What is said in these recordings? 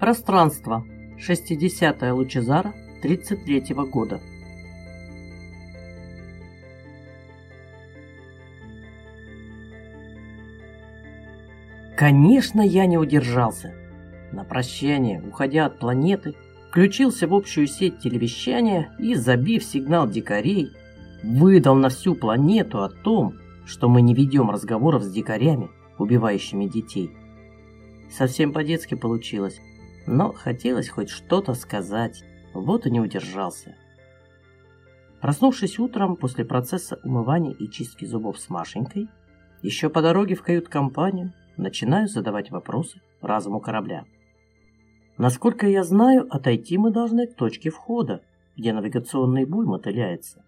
Пространство. 60-я Лучезара 33-го года. Конечно, я не удержался. На прощание, уходя от планеты, включился в общую сеть телевещания и, забив сигнал дикарей, выдал на всю планету о том, что мы не ведем разговоров с дикарями, убивающими детей. Совсем по-детски получилось, но хотелось хоть что-то сказать, вот и не удержался. Проснувшись утром после процесса умывания и чистки зубов с Машенькой, еще по дороге в кают-компанию начинаю задавать вопросы разуму корабля. Насколько я знаю, отойти мы должны к точке входа, где навигационный буй мотыляется.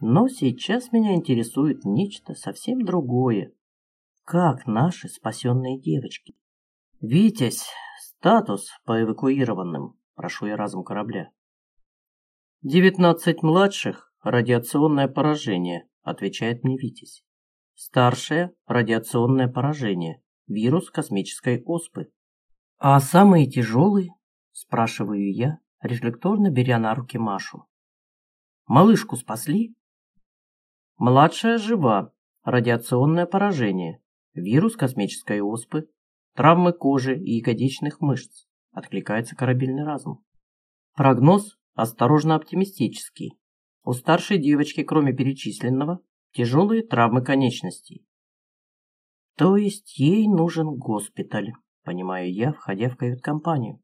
Но сейчас меня интересует нечто совсем другое. Как наши спасенные девочки? Витязь, статус по эвакуированным, прошу я разум корабля. Девятнадцать младших – радиационное поражение, отвечает мне Витязь. Старшее – радиационное поражение, вирус космической оспы. «А самые тяжелые?» – спрашиваю я, рефлекторно беря на руки Машу. «Малышку спасли?» «Младшая жива. Радиационное поражение. Вирус космической оспы. Травмы кожи и ягодичных мышц», – откликается корабельный разум. Прогноз осторожно оптимистический. У старшей девочки, кроме перечисленного, тяжелые травмы конечностей. То есть ей нужен госпиталь понимаю я, входя в кают-компанию.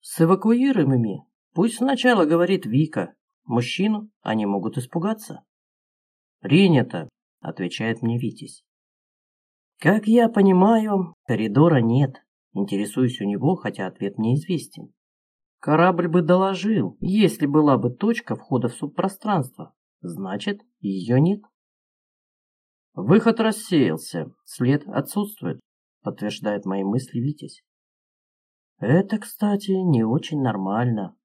С эвакуируемыми пусть сначала говорит Вика. Мужчину они могут испугаться. Принято, отвечает мне Витязь. Как я понимаю, коридора нет. Интересуюсь у него, хотя ответ неизвестен. Корабль бы доложил, если была бы точка входа в субпространство. Значит, ее нет. Выход рассеялся, след отсутствует подтверждает мои мысли Витязь. Это, кстати, не очень нормально.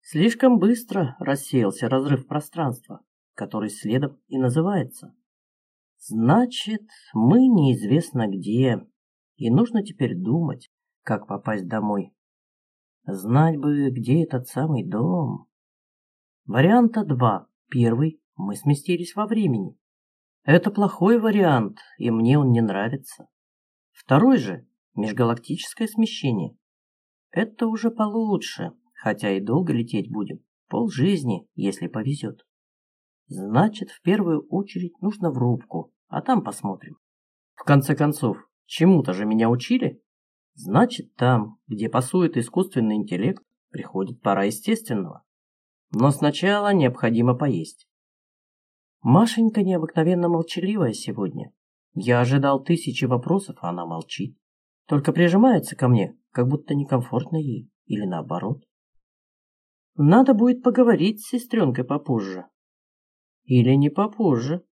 Слишком быстро рассеялся разрыв пространства, который следом и называется. Значит, мы неизвестно где, и нужно теперь думать, как попасть домой. Знать бы, где этот самый дом. Варианта два. Первый – мы сместились во времени. Это плохой вариант, и мне он не нравится. Второй же – межгалактическое смещение. Это уже получше, хотя и долго лететь будем. Пол жизни, если повезет. Значит, в первую очередь нужно в рубку, а там посмотрим. В конце концов, чему-то же меня учили. Значит, там, где пасует искусственный интеллект, приходит пора естественного. Но сначала необходимо поесть. Машенька необыкновенно молчаливая сегодня. Я ожидал тысячи вопросов, а она молчит. Только прижимается ко мне, как будто некомфортно ей, или наоборот. Надо будет поговорить с сестренкой попозже. Или не попозже.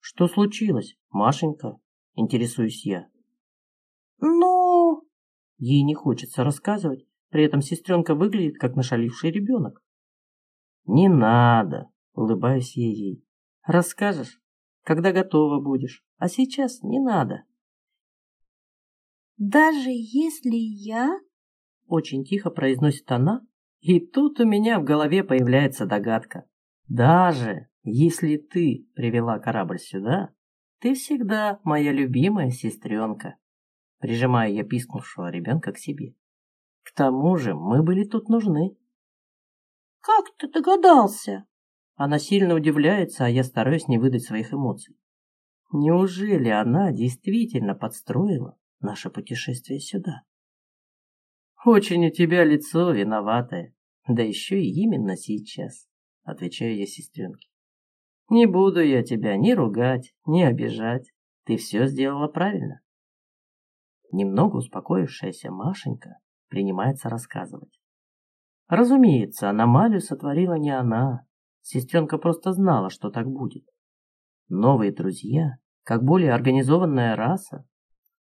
Что случилось, Машенька? Интересуюсь я. Ну... Ей не хочется рассказывать, при этом сестренка выглядит, как нашаливший ребенок. Не надо, улыбаюсь я ей. Расскажешь? когда готова будешь. А сейчас не надо. Даже если я... Очень тихо произносит она, и тут у меня в голове появляется догадка. Даже если ты привела корабль сюда, ты всегда моя любимая сестренка. Прижимаю я пискнувшего ребенка к себе. К тому же мы были тут нужны. Как ты догадался? Она сильно удивляется, а я стараюсь не выдать своих эмоций. Неужели она действительно подстроила наше путешествие сюда? Очень у тебя лицо виноватое, да еще и именно сейчас, отвечаю я сестренке. Не буду я тебя ни ругать, ни обижать. Ты все сделала правильно. Немного успокоившаяся Машенька принимается рассказывать. Разумеется, аномалию сотворила не она, Сестренка просто знала, что так будет. Новые друзья, как более организованная раса,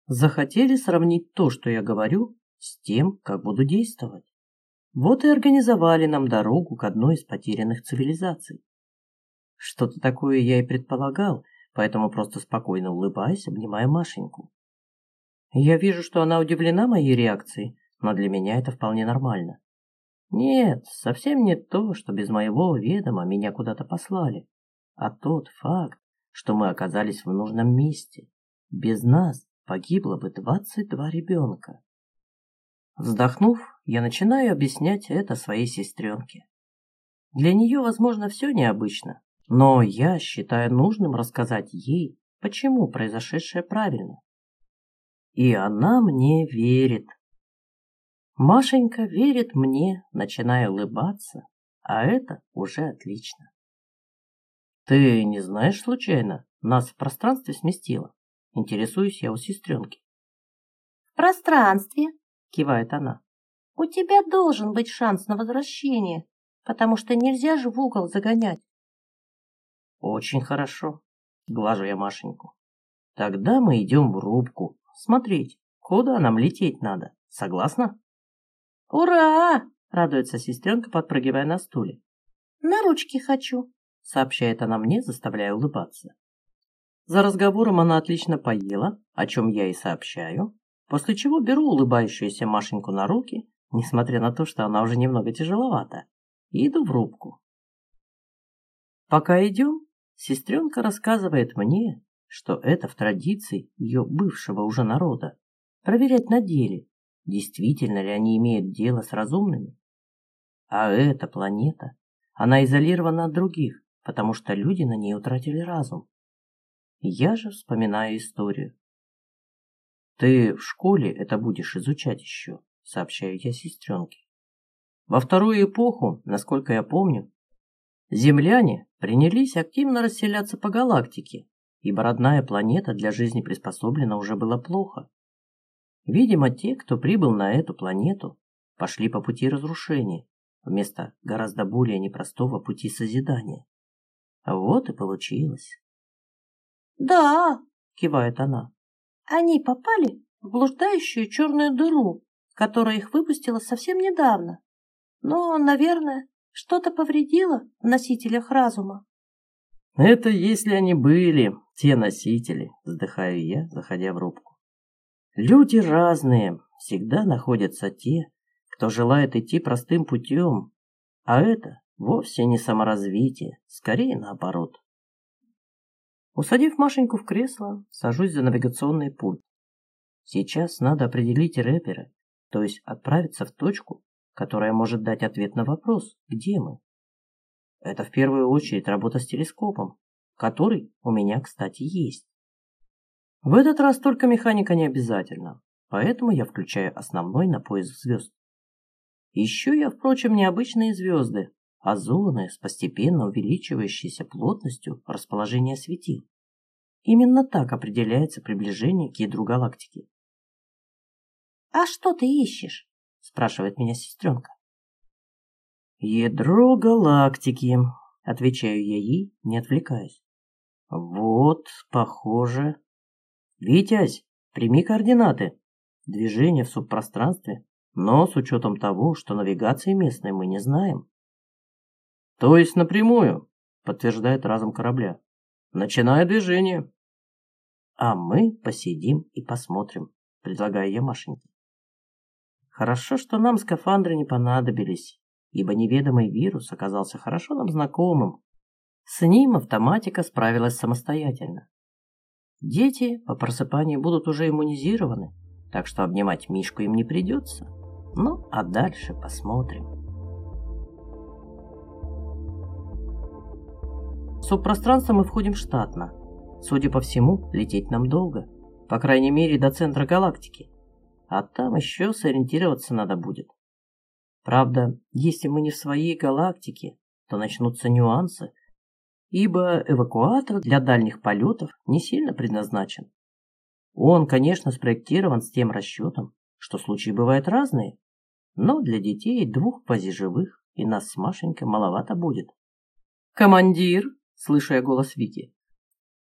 захотели сравнить то, что я говорю, с тем, как буду действовать. Вот и организовали нам дорогу к одной из потерянных цивилизаций. Что-то такое я и предполагал, поэтому просто спокойно улыбаясь, обнимая Машеньку. Я вижу, что она удивлена моей реакцией, но для меня это вполне нормально. Нет, совсем не то, что без моего ведома меня куда-то послали, а тот факт, что мы оказались в нужном месте. Без нас погибло бы 22 ребенка. Вздохнув, я начинаю объяснять это своей сестренке. Для нее, возможно, все необычно, но я считаю нужным рассказать ей, почему произошедшее правильно. И она мне верит. Машенька верит мне, начиная улыбаться, а это уже отлично. Ты не знаешь случайно, нас в пространстве сместило? Интересуюсь я у сестренки. В пространстве, кивает она. У тебя должен быть шанс на возвращение, потому что нельзя же в угол загонять. Очень хорошо, глажу я Машеньку. Тогда мы идем в рубку, смотреть, куда нам лететь надо. Согласна? Ура! Радуется сестренка, подпрыгивая на стуле. На ручки хочу, сообщает она мне, заставляя улыбаться. За разговором она отлично поела, о чем я и сообщаю, после чего беру улыбающуюся Машеньку на руки, несмотря на то, что она уже немного тяжеловата, и иду в рубку. Пока идем, сестренка рассказывает мне, что это в традиции ее бывшего уже народа, проверять на деле, действительно ли они имеют дело с разумными. А эта планета, она изолирована от других, потому что люди на ней утратили разум. Я же вспоминаю историю. Ты в школе это будешь изучать еще, сообщаю я сестренке. Во вторую эпоху, насколько я помню, земляне принялись активно расселяться по галактике, ибо родная планета для жизни приспособлена уже было плохо. Видимо, те, кто прибыл на эту планету, пошли по пути разрушения, вместо гораздо более непростого пути созидания. Вот и получилось. «Да», — кивает она. «Они попали в блуждающую черную дыру, которая их выпустила совсем недавно. Но, наверное, что-то повредило в носителях разума». «Это если они были, те носители», — вздыхаю я, заходя в рубку. «Люди разные, всегда находятся те, кто желает идти простым путем, а это Вовсе не саморазвитие, скорее наоборот. Усадив Машеньку в кресло, сажусь за навигационный пульт. Сейчас надо определить рэпера, то есть отправиться в точку, которая может дать ответ на вопрос, где мы. Это в первую очередь работа с телескопом, который у меня, кстати, есть. В этот раз только механика не обязательно, поэтому я включаю основной на поиск звезд. Ищу я, впрочем, необычные звезды, а зоны с постепенно увеличивающейся плотностью расположения светил. Именно так определяется приближение к ядру галактики. «А что ты ищешь?» – спрашивает меня сестренка. «Ядро галактики», – отвечаю я ей, не отвлекаясь. «Вот, похоже. Витязь, прими координаты. Движение в субпространстве, но с учетом того, что навигации местной мы не знаем. То есть напрямую, подтверждает разум корабля. Начиная движение. А мы посидим и посмотрим, предлагаю я Машеньке. Хорошо, что нам скафандры не понадобились, ибо неведомый вирус оказался хорошо нам знакомым. С ним автоматика справилась самостоятельно. Дети по просыпанию будут уже иммунизированы, так что обнимать Мишку им не придется. Ну, а дальше посмотрим. В субпространство мы входим штатно. Судя по всему, лететь нам долго. По крайней мере, до центра галактики. А там еще сориентироваться надо будет. Правда, если мы не в своей галактике, то начнутся нюансы, ибо эвакуатор для дальних полетов не сильно предназначен. Он, конечно, спроектирован с тем расчетом, что случаи бывают разные, но для детей двух квазиживых и нас с Машенькой маловато будет. «Командир!» слышу я голос Вики.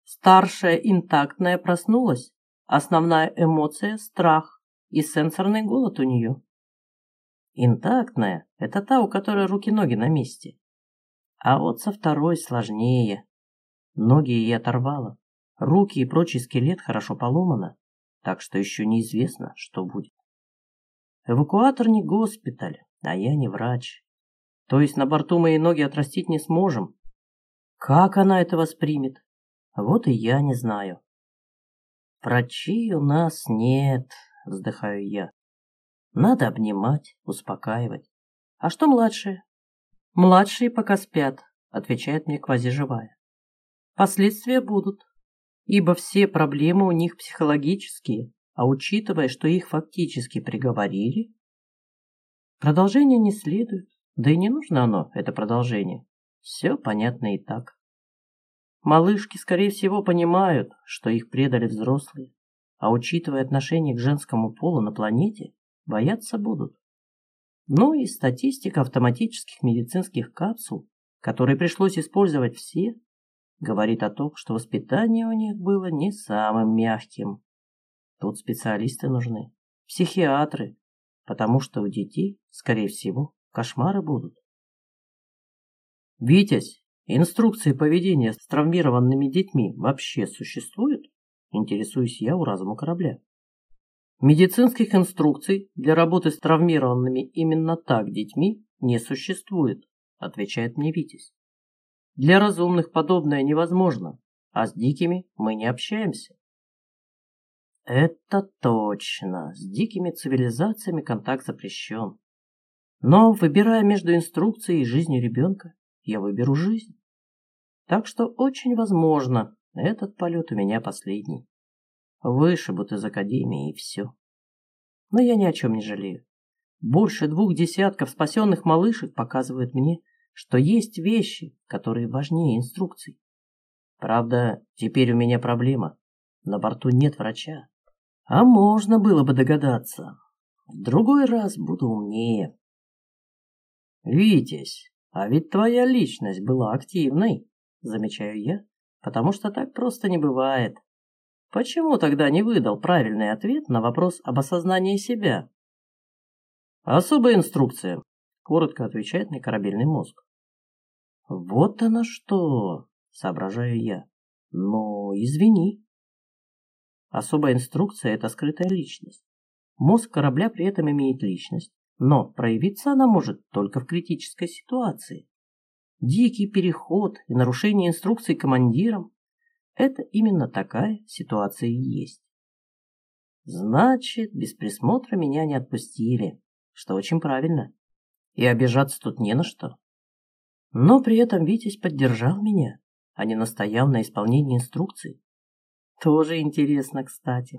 Старшая интактная проснулась. Основная эмоция – страх и сенсорный голод у нее. Интактная – это та, у которой руки-ноги на месте. А вот со второй сложнее. Ноги ей оторвало, руки и прочий скелет хорошо поломано, так что еще неизвестно, что будет. Эвакуатор не госпиталь, а я не врач. То есть на борту мои ноги отрастить не сможем. Как она это воспримет? Вот и я не знаю. Врачей у нас нет, вздыхаю я. Надо обнимать, успокаивать. А что младшие? Младшие пока спят, отвечает мне квазиживая. Последствия будут, ибо все проблемы у них психологические, а учитывая, что их фактически приговорили, продолжение не следует, да и не нужно оно, это продолжение. Все понятно и так. Малышки, скорее всего, понимают, что их предали взрослые, а учитывая отношение к женскому полу на планете, бояться будут. Ну и статистика автоматических медицинских капсул, которые пришлось использовать все, говорит о том, что воспитание у них было не самым мягким. Тут специалисты нужны, психиатры, потому что у детей, скорее всего, кошмары будут. Витязь, инструкции поведения с травмированными детьми вообще существуют? Интересуюсь я у разума корабля. Медицинских инструкций для работы с травмированными именно так детьми не существует, отвечает мне Витязь. Для разумных подобное невозможно, а с дикими мы не общаемся. Это точно, с дикими цивилизациями контакт запрещен. Но, выбирая между инструкцией и жизнью ребенка, я выберу жизнь. Так что очень возможно, этот полет у меня последний. Вышибут из академии и все. Но я ни о чем не жалею. Больше двух десятков спасенных малышек показывают мне, что есть вещи, которые важнее инструкций. Правда, теперь у меня проблема. На борту нет врача. А можно было бы догадаться. В другой раз буду умнее. Витязь, а ведь твоя личность была активной, замечаю я, потому что так просто не бывает. Почему тогда не выдал правильный ответ на вопрос об осознании себя? Особая инструкция, коротко отвечает мне корабельный мозг. Вот оно что, соображаю я. Но извини. Особая инструкция – это скрытая личность. Мозг корабля при этом имеет личность, но проявиться она может только в критической ситуации. Дикий переход и нарушение инструкций командиром – это именно такая ситуация и есть. Значит, без присмотра меня не отпустили, что очень правильно. И обижаться тут не на что. Но при этом Витязь поддержал меня, а не настоял на исполнении инструкций. Тоже интересно, кстати.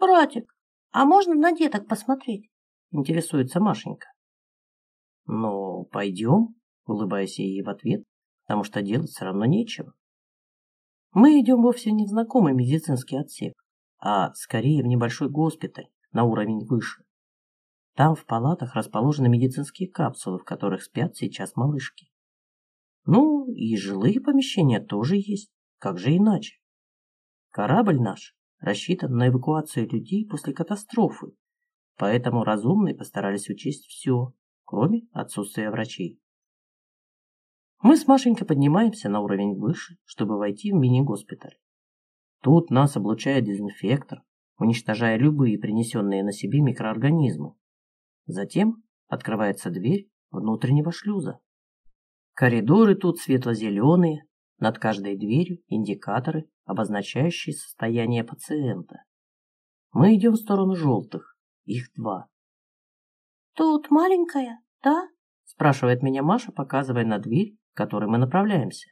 «Братик, а можно на деток посмотреть?» Интересуется Машенька. «Ну, пойдем», улыбаясь ей в ответ, потому что делать все равно нечего. Мы идем вовсе не в знакомый медицинский отсек, а скорее в небольшой госпиталь на уровень выше. Там в палатах расположены медицинские капсулы, в которых спят сейчас малышки. Ну, и жилые помещения тоже есть, как же иначе. Корабль наш рассчитан на эвакуацию людей после катастрофы, поэтому разумные постарались учесть все, кроме отсутствия врачей. Мы с Машенькой поднимаемся на уровень выше, чтобы войти в мини-госпиталь. Тут нас облучает дезинфектор, уничтожая любые принесенные на себе микроорганизмы. Затем открывается дверь внутреннего шлюза. Коридоры тут светло-зеленые, над каждой дверью индикаторы, обозначающие состояние пациента. Мы идем в сторону желтых, их два. «Тут маленькая, да?» спрашивает меня Маша, показывая на дверь, к которой мы направляемся.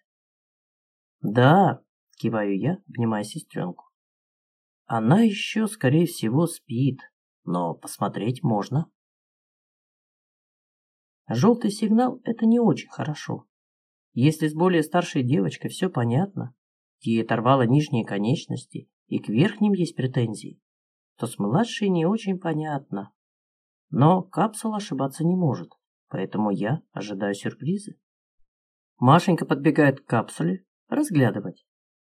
«Да», — киваю я, обнимая сестренку. «Она еще, скорее всего, спит, но посмотреть можно». Желтый сигнал – это не очень хорошо. Если с более старшей девочкой все понятно, ей оторвало нижние конечности и к верхним есть претензии, то с младшей не очень понятно. Но капсула ошибаться не может, поэтому я ожидаю сюрпризы. Машенька подбегает к капсуле разглядывать,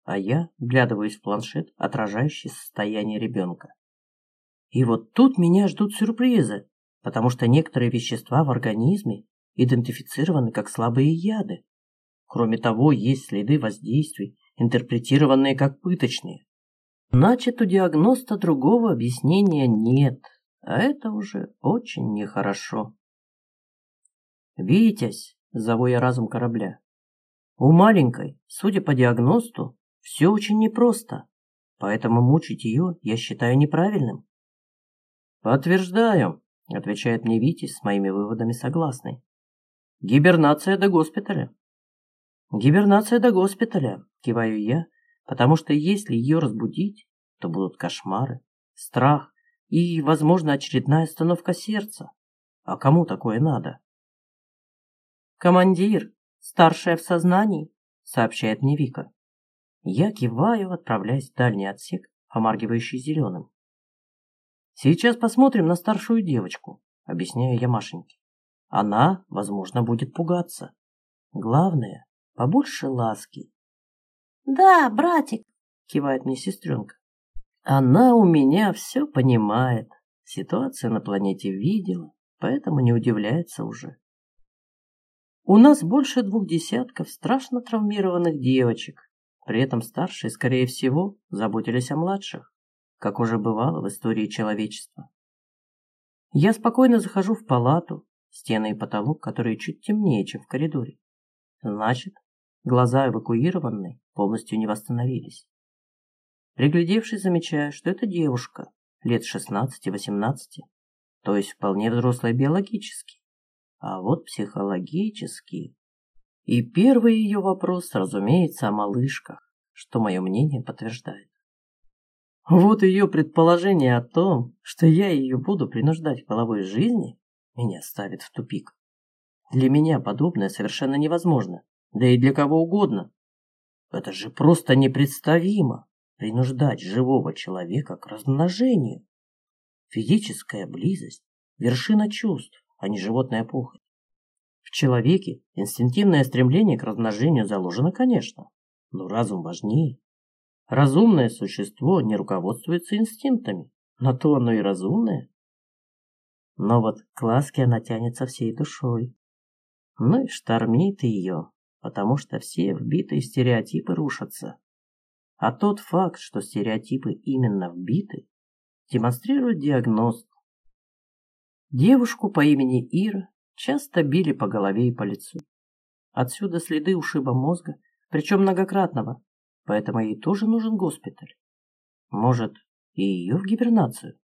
а я вглядываюсь в планшет, отражающий состояние ребенка. И вот тут меня ждут сюрпризы потому что некоторые вещества в организме идентифицированы как слабые яды. Кроме того, есть следы воздействий, интерпретированные как пыточные. Значит, у диагноста другого объяснения нет. а это уже очень нехорошо. «Витязь!» — зову я разум корабля. «У маленькой, судя по диагносту, все очень непросто, поэтому мучить ее я считаю неправильным». «Подтверждаю», — отвечает мне Витязь с моими выводами согласный. «Гибернация до госпиталя». «Гибернация до госпиталя», — киваю я, потому что если ее разбудить, то будут кошмары, страх и, возможно, очередная остановка сердца. А кому такое надо? «Командир, старшая в сознании», — сообщает мне Вика. Я киваю, отправляясь в дальний отсек, помаргивающий зеленым. «Сейчас посмотрим на старшую девочку», — объясняю я Машеньке. «Она, возможно, будет пугаться. Главное, побольше ласки». «Да, братик», — кивает мне сестренка. Она у меня все понимает. Ситуацию на планете видела, поэтому не удивляется уже. У нас больше двух десятков страшно травмированных девочек. При этом старшие, скорее всего, заботились о младших, как уже бывало в истории человечества. Я спокойно захожу в палату, стены и потолок, которые чуть темнее, чем в коридоре. Значит, глаза эвакуированной полностью не восстановились. Приглядевшись, замечаю, что это девушка, лет 16-18, то есть вполне взрослая биологически. А вот психологически. И первый ее вопрос, разумеется, о малышках, что мое мнение подтверждает. Вот ее предположение о том, что я ее буду принуждать к половой жизни, меня ставит в тупик. Для меня подобное совершенно невозможно, да и для кого угодно. Это же просто непредставимо принуждать живого человека к размножению. Физическая близость – вершина чувств, а не животная похоть. В человеке инстинктивное стремление к размножению заложено, конечно, но разум важнее. Разумное существо не руководствуется инстинктами, на то оно и разумное. Но вот к ласке она тянется всей душой. Ну и штормит ее, потому что все вбитые стереотипы рушатся. А тот факт, что стереотипы именно вбиты, демонстрирует диагноз. Девушку по имени Ира часто били по голове и по лицу. Отсюда следы ушиба мозга, причем многократного, поэтому ей тоже нужен госпиталь. Может, и ее в гибернацию?